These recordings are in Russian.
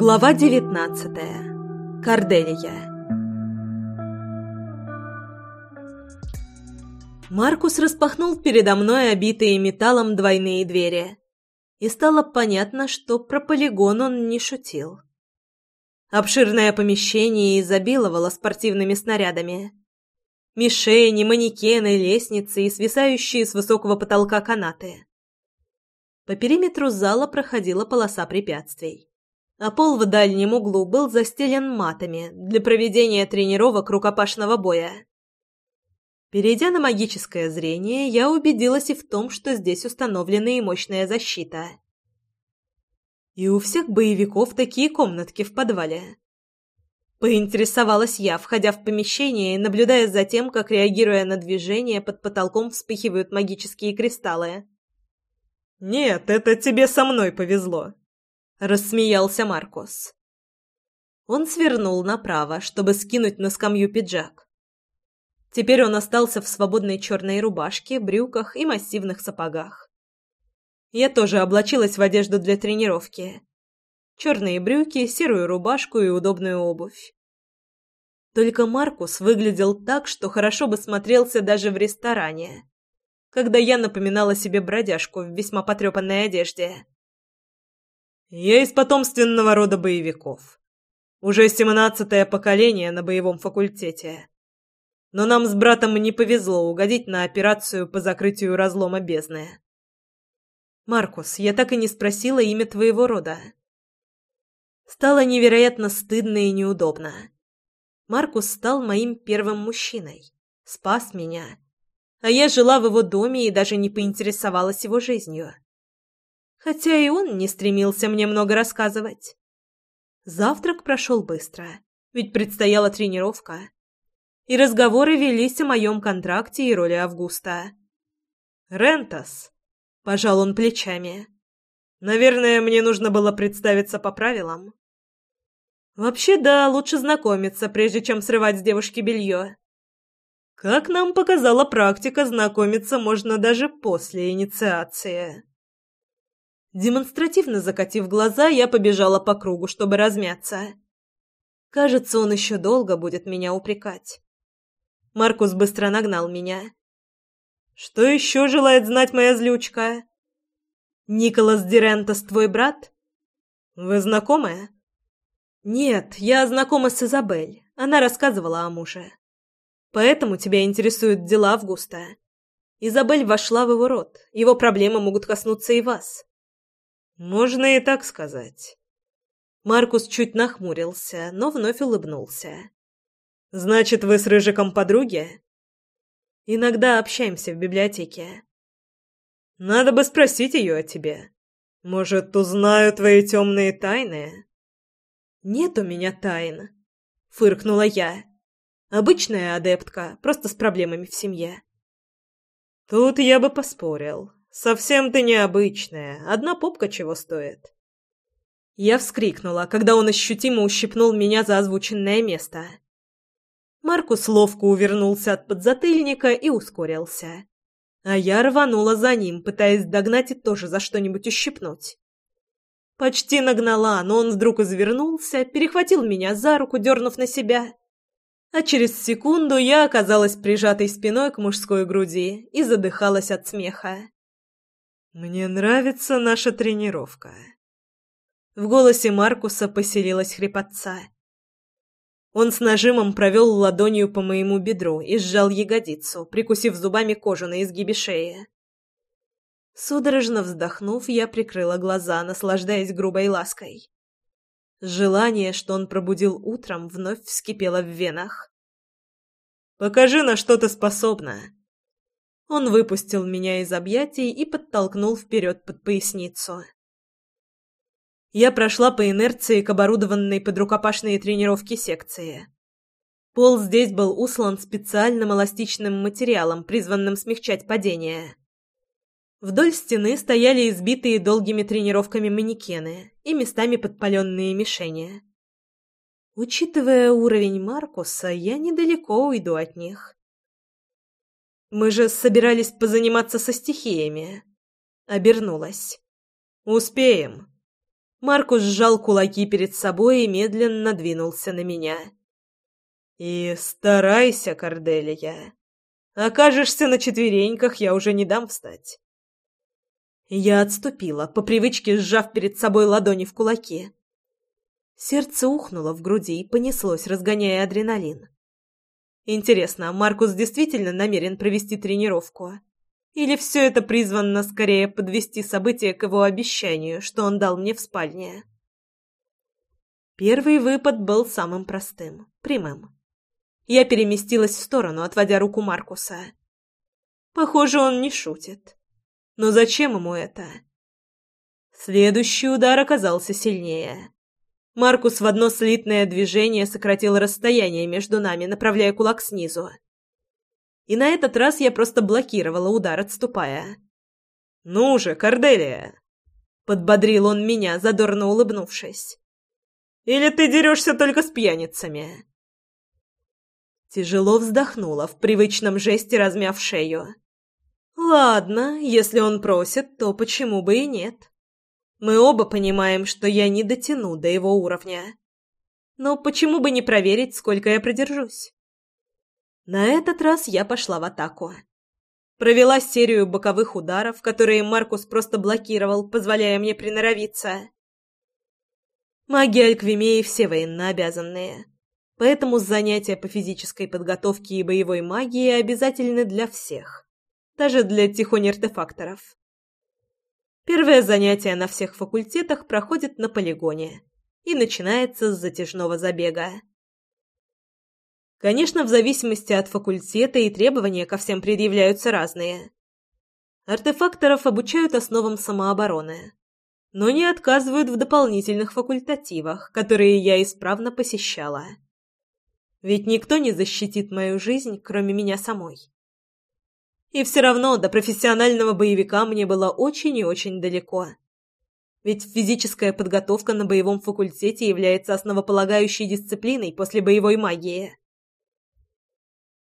Глава девятнадцатая. Корделия. Маркус распахнул передо мной обитые металлом двойные двери, и стало понятно, что про полигон он не шутил. Обширное помещение изобиловало спортивными снарядами. Мишени, манекены, лестницы и свисающие с высокого потолка канаты. По периметру зала проходила полоса препятствий, а пол в дальнем углу был застелен матами для проведения тренировок рукопашного боя. Перейдя на магическое зрение, я убедилась и в том, что здесь установлена и мощная защита. И у всех боевиков такие комнатки в подвале. Поинтересовалась я, входя в помещение и наблюдая за тем, как, реагируя на движение, под потолком вспыхивают магические кристаллы. «Нет, это тебе со мной повезло», — рассмеялся Маркус. Он свернул направо, чтобы скинуть на скамью пиджак. Теперь он остался в свободной черной рубашке, брюках и массивных сапогах. Я тоже облачилась в одежду для тренировки. Черные брюки, серую рубашку и удобную обувь. Только Маркус выглядел так, что хорошо бы смотрелся даже в ресторане, когда я напоминала себе бродяжку в весьма потрепанной одежде. «Я из потомственного рода боевиков. Уже семнадцатое поколение на боевом факультете но нам с братом не повезло угодить на операцию по закрытию разлома бездны. Маркус, я так и не спросила имя твоего рода. Стало невероятно стыдно и неудобно. Маркус стал моим первым мужчиной, спас меня, а я жила в его доме и даже не поинтересовалась его жизнью. Хотя и он не стремился мне много рассказывать. Завтрак прошел быстро, ведь предстояла тренировка и разговоры велись о моем контракте и роли Августа. «Рентас», — пожал он плечами. «Наверное, мне нужно было представиться по правилам». «Вообще, да, лучше знакомиться, прежде чем срывать с девушки белье». «Как нам показала практика, знакомиться можно даже после инициации». Демонстративно закатив глаза, я побежала по кругу, чтобы размяться. Кажется, он еще долго будет меня упрекать. Маркус быстро нагнал меня. «Что еще желает знать моя злючка?» «Николас Дирентос твой брат?» «Вы знакомы?» «Нет, я знакома с Изабель. Она рассказывала о муже. Поэтому тебя интересуют дела Августа. Изабель вошла в его род. Его проблемы могут коснуться и вас». «Можно и так сказать». Маркус чуть нахмурился, но вновь улыбнулся. Значит, вы с Рыжиком подруги? Иногда общаемся в библиотеке. Надо бы спросить ее о тебе. Может, узнаю твои темные тайны? Нет у меня тайн, фыркнула я. Обычная адептка, просто с проблемами в семье. Тут я бы поспорил. Совсем ты необычная. Одна попка чего стоит. Я вскрикнула, когда он ощутимо ущипнул меня за озвученное место. Маркус ловко увернулся от подзатыльника и ускорился. А я рванула за ним, пытаясь догнать и тоже за что-нибудь ущипнуть. Почти нагнала, но он вдруг извернулся, перехватил меня за руку, дернув на себя. А через секунду я оказалась прижатой спиной к мужской груди и задыхалась от смеха. «Мне нравится наша тренировка». В голосе Маркуса поселилась хрипотца. Он с нажимом провел ладонью по моему бедру и сжал ягодицу, прикусив зубами кожу на изгибе шеи. Судорожно вздохнув, я прикрыла глаза, наслаждаясь грубой лаской. Желание, что он пробудил утром, вновь вскипело в венах. «Покажи, на что ты способна!» Он выпустил меня из объятий и подтолкнул вперед под поясницу. Я прошла по инерции к оборудованной под рукопашные тренировки секции. Пол здесь был услан специальным эластичным материалом, призванным смягчать падение. Вдоль стены стояли избитые долгими тренировками манекены и местами подпаленные мишени. Учитывая уровень Маркуса, я недалеко уйду от них. Мы же собирались позаниматься со стихиями. Обернулась. «Успеем», Маркус сжал кулаки перед собой и медленно двинулся на меня. «И старайся, Корделия. Окажешься на четвереньках, я уже не дам встать». Я отступила, по привычке сжав перед собой ладони в кулаки. Сердце ухнуло в груди и понеслось, разгоняя адреналин. Интересно, Маркус действительно намерен провести тренировку? Или все это призвано скорее подвести события к его обещанию, что он дал мне в спальне? Первый выпад был самым простым, прямым. Я переместилась в сторону, отводя руку Маркуса. Похоже, он не шутит. Но зачем ему это? Следующий удар оказался сильнее. Маркус в одно слитное движение сократил расстояние между нами, направляя кулак снизу. И на этот раз я просто блокировала удар, отступая. «Ну же, Корделия!» Подбодрил он меня, задорно улыбнувшись. «Или ты дерешься только с пьяницами?» Тяжело вздохнула в привычном жесте, размяв шею. Ладно, если он просит, то почему бы и нет? Мы оба понимаем, что я не дотяну до его уровня. Но почему бы не проверить, сколько я продержусь? На этот раз я пошла в атаку. Провела серию боковых ударов, которые Маркус просто блокировал, позволяя мне приноровиться. Маги Альквимеи все военнообязанные, поэтому занятия по физической подготовке и боевой магии обязательны для всех даже для тихонь-артефакторов. Первое занятие на всех факультетах проходит на полигоне и начинается с затяжного забега. Конечно, в зависимости от факультета и требования ко всем предъявляются разные. Артефакторов обучают основам самообороны, но не отказывают в дополнительных факультативах, которые я исправно посещала. Ведь никто не защитит мою жизнь, кроме меня самой. И все равно до профессионального боевика мне было очень и очень далеко. Ведь физическая подготовка на боевом факультете является основополагающей дисциплиной после боевой магии.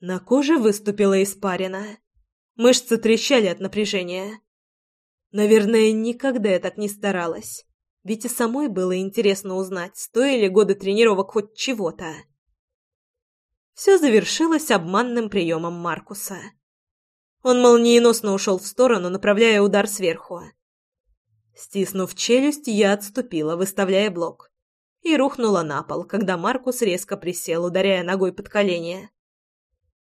На коже выступила испарина. Мышцы трещали от напряжения. Наверное, никогда я так не старалась. Ведь и самой было интересно узнать, стоили годы тренировок хоть чего-то. Все завершилось обманным приемом Маркуса. Он молниеносно ушел в сторону, направляя удар сверху. Стиснув челюсть, я отступила, выставляя блок. И рухнула на пол, когда Маркус резко присел, ударяя ногой под колени.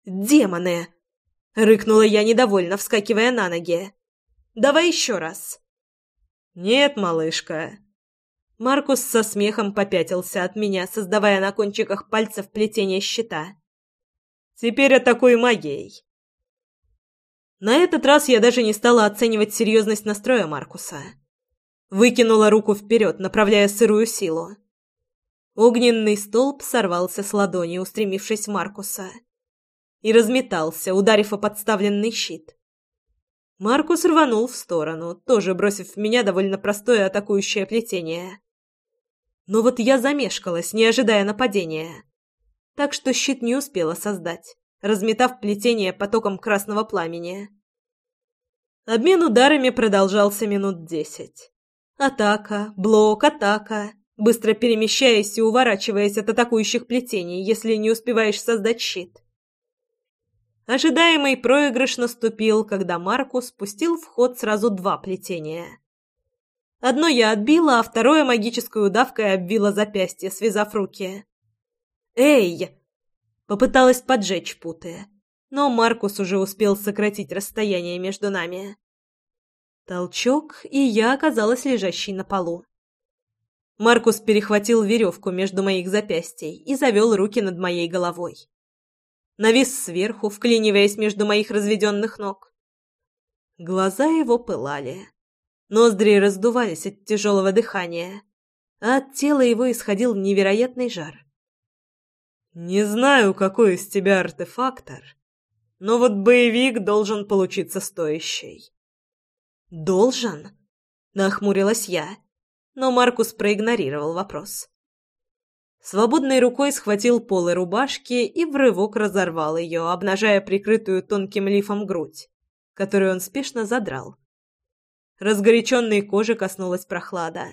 «Демоны!» — рыкнула я недовольно, вскакивая на ноги. «Давай еще раз!» «Нет, малышка!» Маркус со смехом попятился от меня, создавая на кончиках пальцев плетение щита. «Теперь атакуй магией!» На этот раз я даже не стала оценивать серьезность настроя Маркуса. Выкинула руку вперед, направляя сырую силу. Огненный столб сорвался с ладони, устремившись Маркуса. И разметался, ударив о подставленный щит. Маркус рванул в сторону, тоже бросив в меня довольно простое атакующее плетение. Но вот я замешкалась, не ожидая нападения. Так что щит не успела создать разметав плетение потоком красного пламени. Обмен ударами продолжался минут десять. Атака, блок, атака, быстро перемещаясь и уворачиваясь от атакующих плетений, если не успеваешь создать щит. Ожидаемый проигрыш наступил, когда Маркус спустил в ход сразу два плетения. Одно я отбила, а второе магической удавкой обвила запястье, связав руки. «Эй!» Попыталась поджечь путы, но Маркус уже успел сократить расстояние между нами. Толчок, и я оказалась лежащей на полу. Маркус перехватил веревку между моих запястий и завел руки над моей головой. Навис сверху, вклиниваясь между моих разведенных ног. Глаза его пылали. Ноздри раздувались от тяжелого дыхания, а от тела его исходил невероятный жар. Не знаю, какой из тебя артефактор, но вот боевик должен получиться стоящий. Должен? Нахмурилась я, но Маркус проигнорировал вопрос. Свободной рукой схватил полы рубашки и в рывок разорвал ее, обнажая прикрытую тонким лифом грудь, которую он спешно задрал. Разгоряченной кожи коснулась прохлада.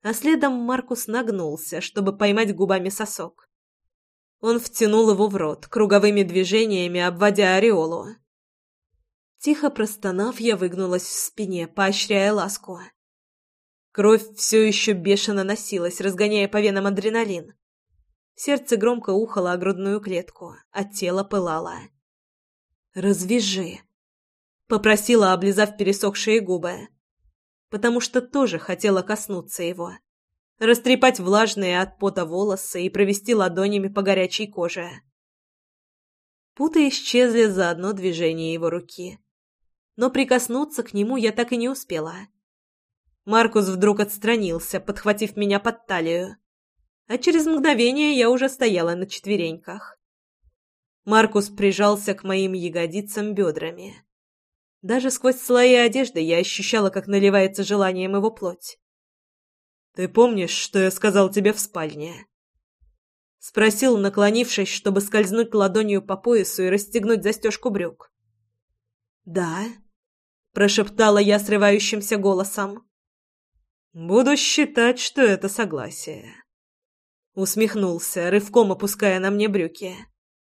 а следом Маркус нагнулся, чтобы поймать губами сосок. Он втянул его в рот, круговыми движениями обводя ореолу. Тихо простонав, я выгнулась в спине, поощряя ласку. Кровь все еще бешено носилась, разгоняя по венам адреналин. Сердце громко ухало о грудную клетку, а тело пылало. «Развяжи», — попросила, облизав пересохшие губы, потому что тоже хотела коснуться его, растрепать влажные от пота волосы и провести ладонями по горячей коже. Путы исчезли за одно движение его руки, но прикоснуться к нему я так и не успела. Маркус вдруг отстранился, подхватив меня под талию а через мгновение я уже стояла на четвереньках. Маркус прижался к моим ягодицам бедрами. Даже сквозь слои одежды я ощущала, как наливается желанием его плоть. «Ты помнишь, что я сказал тебе в спальне?» Спросил, наклонившись, чтобы скользнуть ладонью по поясу и расстегнуть застежку брюк. «Да», — прошептала я срывающимся голосом. «Буду считать, что это согласие». Усмехнулся, рывком опуская на мне брюки.